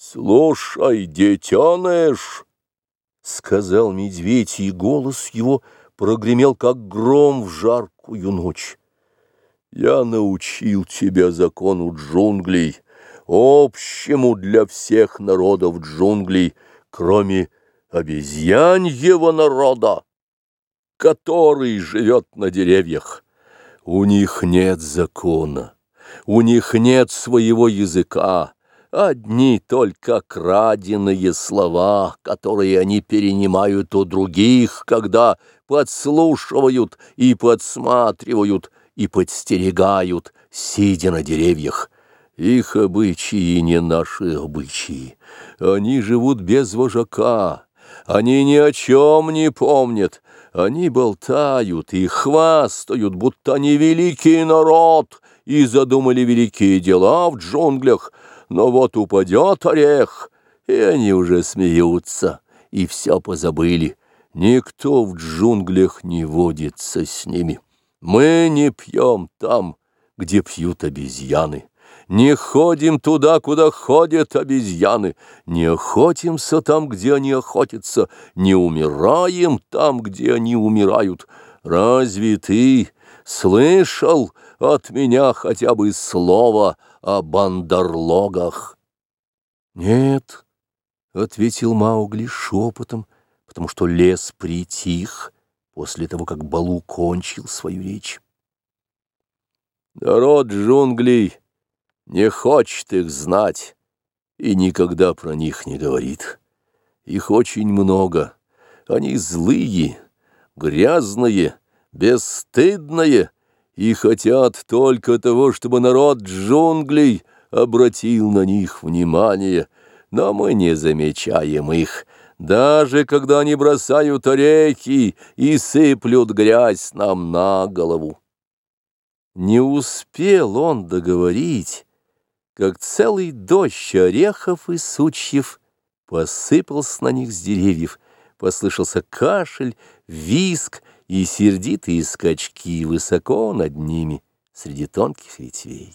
Слушай, детеныш, — сказал медведь, и голос его прогремел, как гром в жаркую ночь. Я научил тебя закону джунглей, общему для всех народов джунглей, кроме обезьяньего народа, который живет на деревьях. У них нет закона, у них нет своего языка, одни только краденые слова, которые они перенимают у других, когда подслушивают и подсматривают и подстерегают, сидя на деревьях. Их обычаи не наши обычаи. Они живут без вожака, они ни о чем не помнят, они болтают и хвастают, будто они великий народ и задумали великие дела в джунглях, но вот упадет орех, и они уже смеются, и все позабыли. Никто в джунглях не водится с ними. Мы не пьем там, где пьют обезьяны. Не ходим туда, куда ходят обезьяны, не охотимся там, где они охотятся, не умираем там, где они умирают. Разве ты слышал от меня хотя бы слово о бандерлогах? Нет, — ответил Маугли шепотом, потому что лес притих после того, как Балу кончил свою речь. Народ джунглей не хочет их знать и никогда про них не говорит. Их очень много. Они злые, грязные, бесстыдные и хотят только того, чтобы народ джунглей обратил на них внимание, но мы не замечаем их, даже когда они бросают орехи и сыплют грязь нам на голову. Не успел он договорить, как целый дождь орехов и сучьев посыпался на них с деревьев, послышался кашель, виск и сердитые скачки высоко над ними среди тонких ветвей.